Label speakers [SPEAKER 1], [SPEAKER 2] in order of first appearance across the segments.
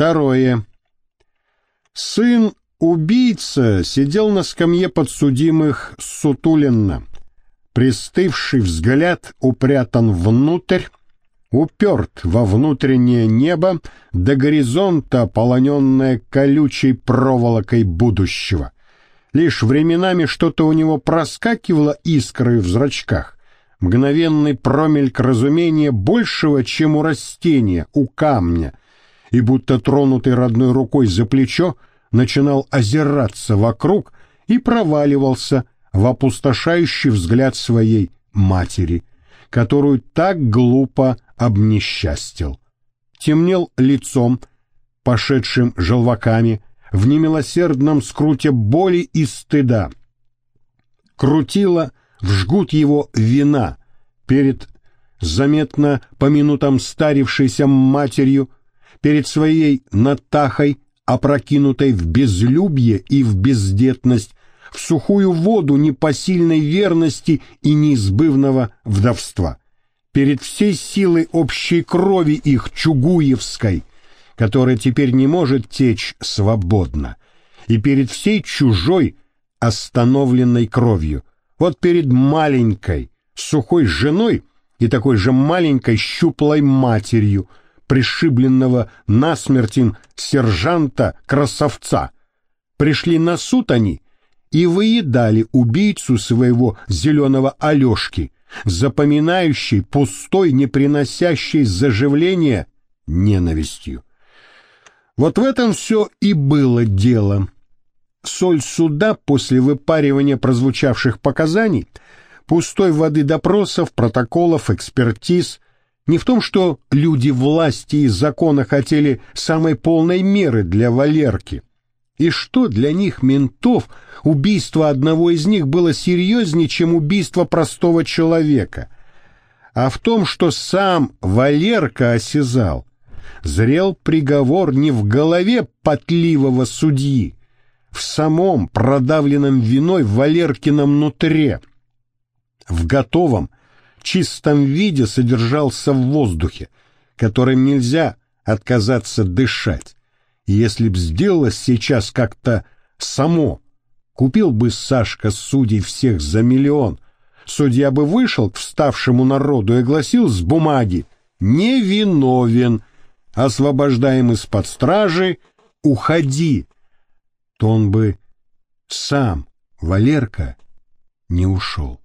[SPEAKER 1] Второе. Сын убийца сидел на скамье подсудимых сутуленно. Пристывший взгляд упрятан внутрь, уперт во внутреннее небо до горизонта, полоненное колючей проволокой будущего. Лишь временами что-то у него проскакивало искрой в зрачках. Мгновенный промельк разумения большего, чем у растения, у камня, и будто тронутый родной рукой за плечо, начинал озираться вокруг и проваливался в опустошающий взгляд своей матери, которую так глупо обнесчастил. Темнел лицом, пошедшим желваками, в немилосердном скруте боли и стыда. Крутила в жгут его вина перед заметно по минутам старившейся матерью, перед своей Натахой, опрокинутой в безлюбье и в бездетность, в сухую воду непосильной верности и неизбывного вдовства, перед всей силой общей крови их чугуевской, которая теперь не может течь свободно, и перед всей чужой остановленной кровью, вот перед маленькой, сухой женой и такой же маленькой щуплой матерью, пришибленного насмерть сержанта-красавца. Пришли на суд они и выедали убийцу своего зеленого Алешки, запоминающий, пустой, не приносящий заживления ненавистью. Вот в этом все и было дело. Соль суда после выпаривания прозвучавших показаний, пустой воды допросов, протоколов, экспертиз – не в том, что люди власти и закона хотели самой полной меры для Валерки, и что для них, ментов, убийство одного из них было серьезнее, чем убийство простого человека, а в том, что сам Валерка осязал, зрел приговор не в голове потливого судьи, в самом продавленном виной Валеркином нутре, в готовом, чистом виде содержался в воздухе, которым нельзя отказаться дышать. Если б сделалось сейчас как-то само, купил бы Сашка судей всех за миллион, судья бы вышел к вставшему народу и гласил с бумаги «Невиновен, освобождаем из-под стражи, уходи», то он бы сам, Валерка, не ушел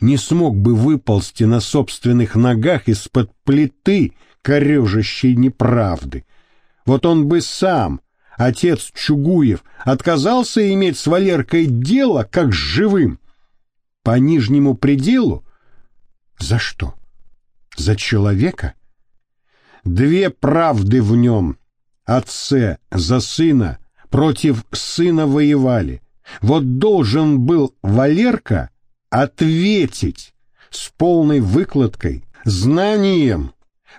[SPEAKER 1] не смог бы выползти на собственных ногах из-под плиты, корежащей неправды. Вот он бы сам, отец Чугуев, отказался иметь с Валеркой дело, как с живым. По нижнему пределу? За что? За человека? Две правды в нем. Отце за сына, против сына воевали. Вот должен был Валерка ответить с полной выкладкой, знанием,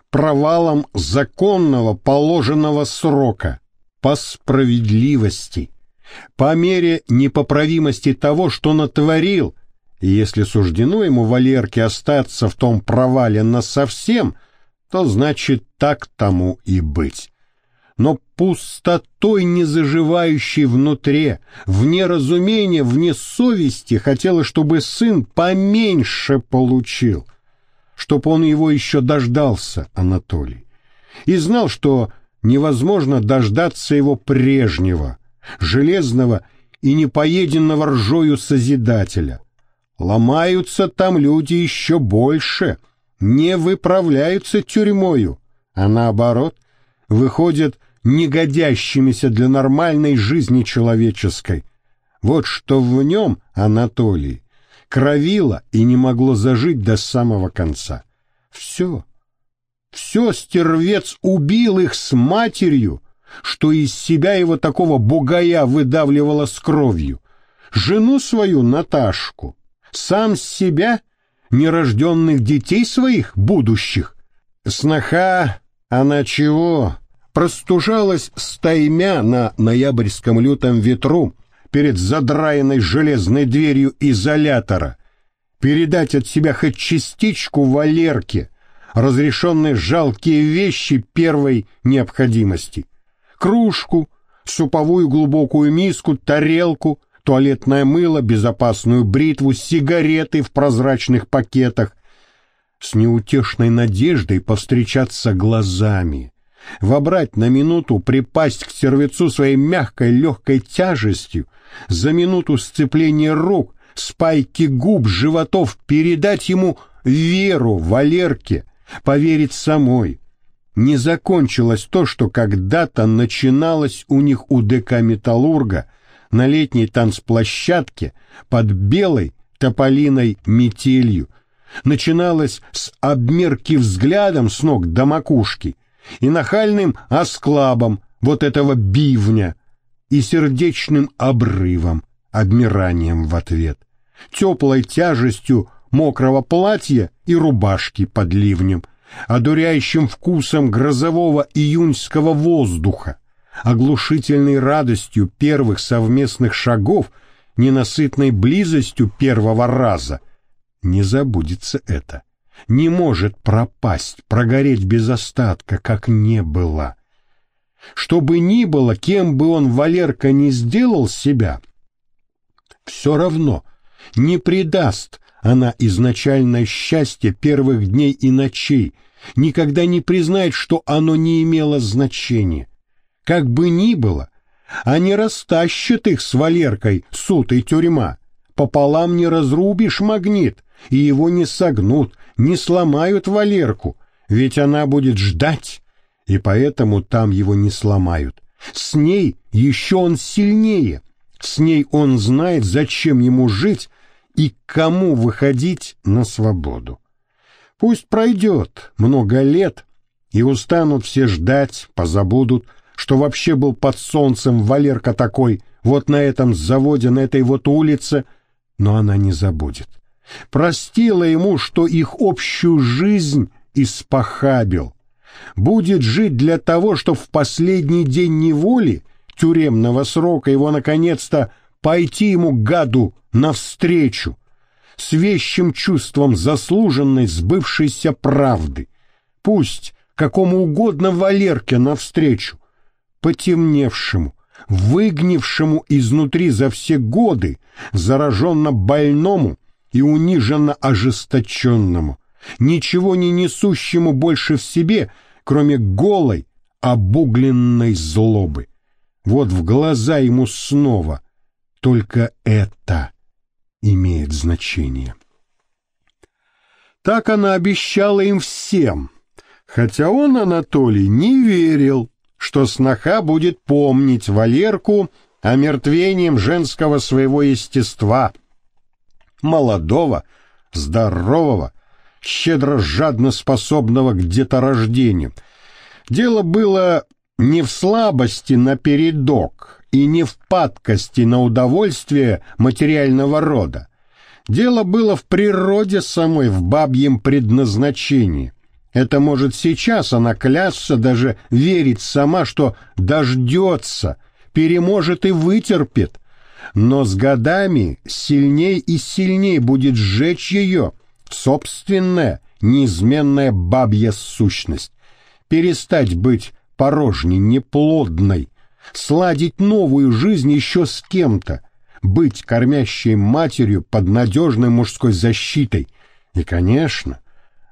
[SPEAKER 1] провалом законного положенного срока, по справедливости, по мере непоправимости того, что натворил, и если суждено ему Валерке остаться в том провале насовсем, то значит так тому и быть но пустотой незаживающей внутри, вне разумения, вне совести, хотела, чтобы сын поменьше получил, чтоб он его еще дождался, Анатолий, и знал, что невозможно дождаться его прежнего, железного и непоеденного ржою Созидателя. Ломаются там люди еще больше, не выправляются тюрьмою, а наоборот, выходят негодящимися для нормальной жизни человеческой. Вот что в нем, Анатолий, кровило и не могло зажить до самого конца. Все, все стервец убил их с матерью, что из себя его такого бугая выдавливало с кровью, жену свою Наташку, сам себя, нерожденных детей своих будущих. Сноха, она чего? Простужалась стаймя на ноябрьском лютом ветру перед задраенной железной дверью изолятора, передать от себя хоть частичку Валерке, разрешенной жалкие вещи первой необходимости. кружку, суповую глубокую миску, тарелку, туалетное мыло, безопасную бритву, сигареты в прозрачных пакетах. С неутешной надеждой повстречаться глазами, вобрать на минуту, припасть к сервецу своей мягкой легкой тяжестью, за минуту сцепления рук, спайки губ, животов, передать ему веру Валерке, поверить самой. Не закончилось то, что когда-то начиналось у них у ДК «Металлурга» на летней танцплощадке под белой тополиной метелью. Начиналось с обмерки взглядом с ног до макушки и нахальным осклабом вот этого бивня и сердечным обрывом, обмиранием в ответ, теплой тяжестью мокрого платья и рубашки под ливнем, одуряющим вкусом грозового июньского воздуха, оглушительной радостью первых совместных шагов, ненасытной близостью первого раза. Не забудется это. Не может пропасть, прогореть без остатка, как не было. Что бы ни было, кем бы он, Валерка, не сделал себя, все равно не предаст она изначальное счастье первых дней и ночей, никогда не признает, что оно не имело значения. Как бы ни было, а не растащит их с Валеркой суд и тюрьма. Пополам не разрубишь магнит, и его не согнут, не сломают Валерку, ведь она будет ждать, и поэтому там его не сломают. С ней еще он сильнее, с ней он знает, зачем ему жить и кому выходить на свободу. Пусть пройдет много лет, и устанут все ждать, позабудут, что вообще был под солнцем Валерка такой, вот на этом заводе, на этой вот улице, но она не забудет. Простила ему, что их общую жизнь испохабил. Будет жить для того, чтобы в последний день неволи, тюремного срока, его наконец-то пойти ему, гаду, навстречу, с вещим чувством заслуженной сбывшейся правды. Пусть какому угодно Валерке навстречу, потемневшему, выгнившему изнутри за все годы, зараженно больному и униженно ожесточенному, ничего не несущему больше в себе, кроме голой, обугленной злобы. Вот в глаза ему снова только это имеет значение. Так она обещала им всем, хотя он, Анатолий, не верил, что сноха будет помнить Валерку омертвением женского своего естества, молодого, здорового, щедро жадно способного к деторождению. Дело было не в слабости напередок и не в падкости на удовольствие материального рода. Дело было в природе самой, в бабьем предназначении. Это может сейчас она клясться, даже верить сама, что дождется, переможет и вытерпит. Но с годами сильней и сильней будет сжечь ее собственная неизменная бабья сущность. Перестать быть порожней, неплодной, сладить новую жизнь еще с кем-то, быть кормящей матерью под надежной мужской защитой. И, конечно,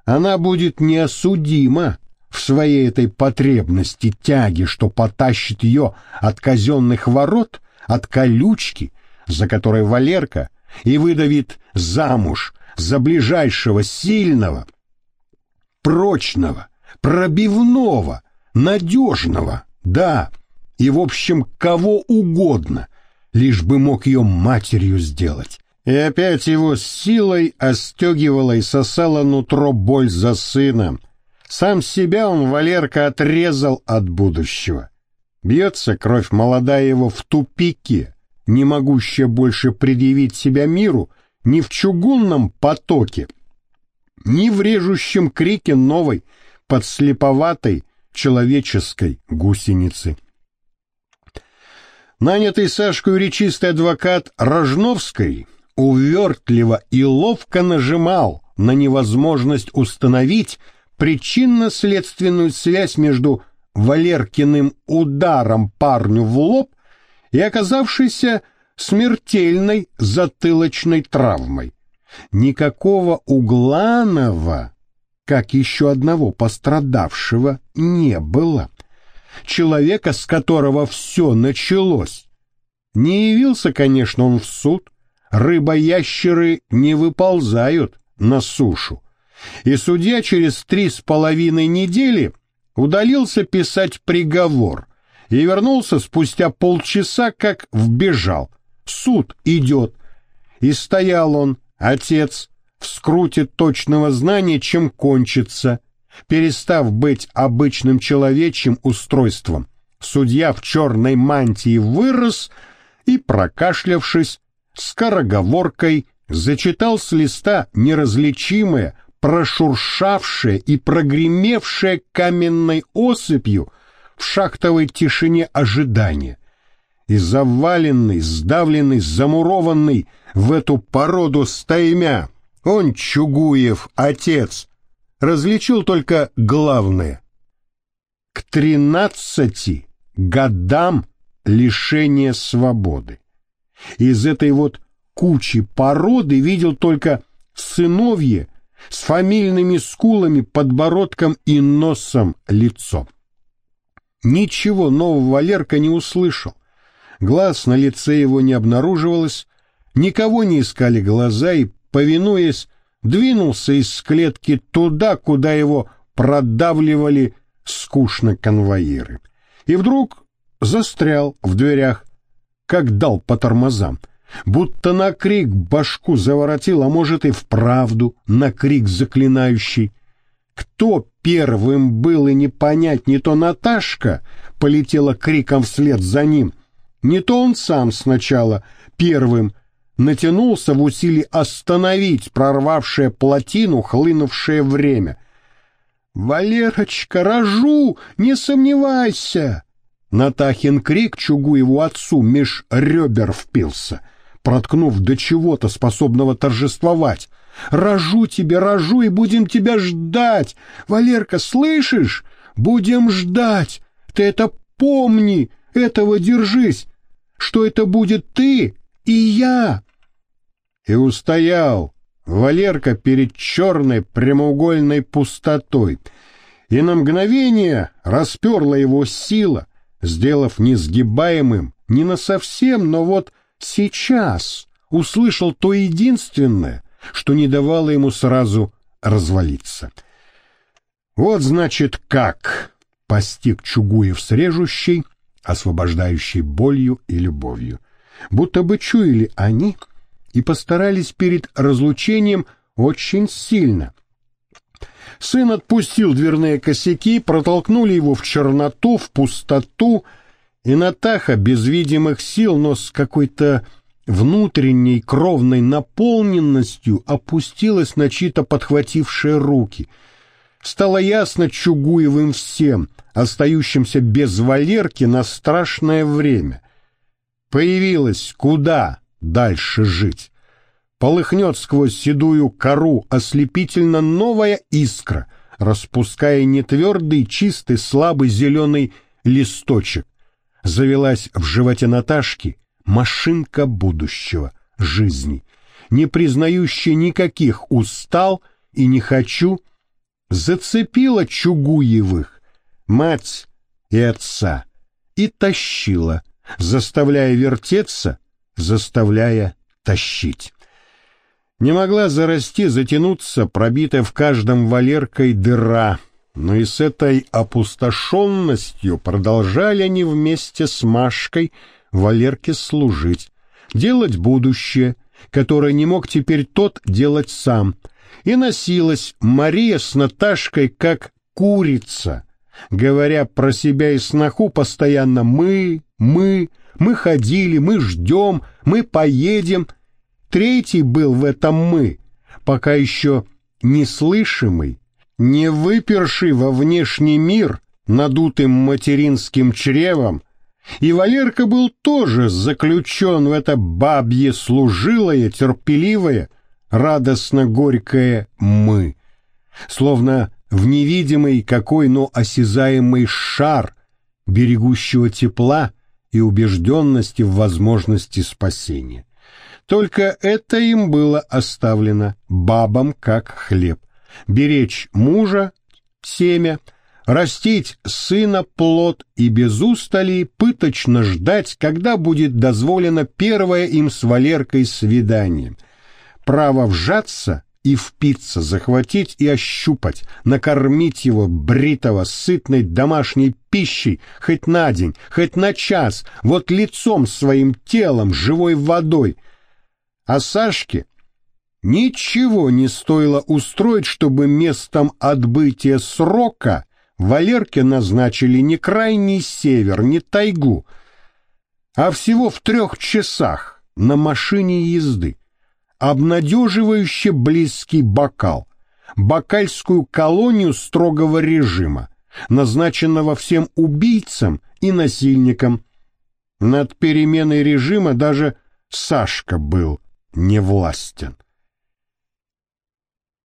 [SPEAKER 1] она будет неосудима в своей этой потребности тяги, что потащит ее от казенных ворот, от колючки, за которой Валерка и выдавит замуж за ближайшего сильного, прочного, пробивного, надежного, да, и, в общем, кого угодно, лишь бы мог ее матерью сделать. И опять его силой остегивала и сосала нутро боль за сына. Сам себя он, Валерка, отрезал от будущего. Бьется кровь молодая его в тупике, не могущая больше предъявить себя миру ни в чугунном потоке, ни в режущем крике новой, подслеповатой, человеческой гусеницы. Нанятый Сашкой речистый адвокат Рожновской увертливо и ловко нажимал на невозможность установить причинно-следственную связь между Валеркиным ударом парню в лоб и оказавшийся смертельной затылочной травмой. Никакого Угланова, как еще одного пострадавшего, не было. Человека, с которого все началось. Не явился, конечно, он в суд. Рыбоящеры не выползают на сушу. И судья через три с половиной недели удалился писать приговор и вернулся спустя полчаса, как вбежал. Суд идет. И стоял он, отец, в скруте точного знания, чем кончится, перестав быть обычным человечьим устройством. Судья в черной мантии вырос и, прокашлявшись, скороговоркой зачитал с листа неразличимое, прошуршавшее и прогремевшее каменной осыпью в шахтовой тишине ожидания. И заваленный, сдавленный, замурованный в эту породу стаймя, он, Чугуев, отец, различил только главное. К тринадцати годам лишения свободы. Из этой вот кучи породы видел только сыновье с фамильными скулами, подбородком и носом лицо. Ничего нового Валерка не услышал. Глаз на лице его не обнаруживалось, никого не искали глаза и, повинуясь, двинулся из клетки туда, куда его продавливали скучно конвоиры. И вдруг застрял в дверях, как дал по тормозам — будто на крик башку заворотил, а может и вправду на крик заклинающий. Кто первым был и не понять, не то Наташка полетела криком вслед за ним, не то он сам сначала первым натянулся в усилии остановить прорвавшее плотину хлынувшее время. «Валерочка, рожу, не сомневайся!» Натахин крик Чугуеву отцу меж ребер впился — проткнув до чего-то способного торжествовать. «Рожу тебе, рожу, и будем тебя ждать! Валерка, слышишь? Будем ждать! Ты это помни, этого держись, что это будет ты и я!» И устоял Валерка перед черной прямоугольной пустотой, и на мгновение расперла его сила, сделав несгибаемым, не на совсем, но вот сейчас услышал то единственное, что не давало ему сразу развалиться. Вот значит как постиг Чугуев с режущей, освобождающей болью и любовью. Будто бы чуяли они и постарались перед разлучением очень сильно. Сын отпустил дверные косяки, протолкнули его в черноту, в пустоту, и Натаха без видимых сил, но с какой-то внутренней кровной наполненностью опустилась на чьи-то подхватившие руки. Стало ясно Чугуевым всем, остающимся без Валерки на страшное время. Появилась куда дальше жить. Полыхнет сквозь седую кору ослепительно новая искра, распуская нетвердый, чистый, слабый зеленый листочек завелась в животе Наташки машинка будущего, жизни, не признающая никаких устал и не хочу, зацепила Чугуевых, мать и отца, и тащила, заставляя вертеться, заставляя тащить. Не могла зарасти, затянуться, пробитая в каждом валеркой дыра — но и с этой опустошенностью продолжали они вместе с Машкой Валерке служить, делать будущее, которое не мог теперь тот делать сам. И носилась Мария с Наташкой как курица, говоря про себя и сноху постоянно «мы, мы, мы ходили, мы ждем, мы поедем». Третий был в этом «мы», пока еще неслышимый, не выперши во внешний мир надутым материнским чревом, и Валерка был тоже заключен в это бабье служилое, терпеливое, радостно-горькое «мы». Словно в невидимый какой, но осязаемый шар берегущего тепла и убежденности в возможности спасения. Только это им было оставлено бабам как хлеб. Беречь мужа, семя, растить сына плод и без устали пыточно ждать, когда будет дозволено первое им с Валеркой свидание. Право вжаться и впиться, захватить и ощупать, накормить его бритого, сытной домашней пищей хоть на день, хоть на час, вот лицом своим телом, живой водой. А Сашке ничего не стоило устроить, чтобы местом отбытия срока Валерке назначили не крайний север, не тайгу, а всего в трех часах на машине езды обнадеживающе близкий бокал, бакальскую колонию строгого режима, назначенного всем убийцам и насильникам. Над переменой режима даже Сашка был невластен.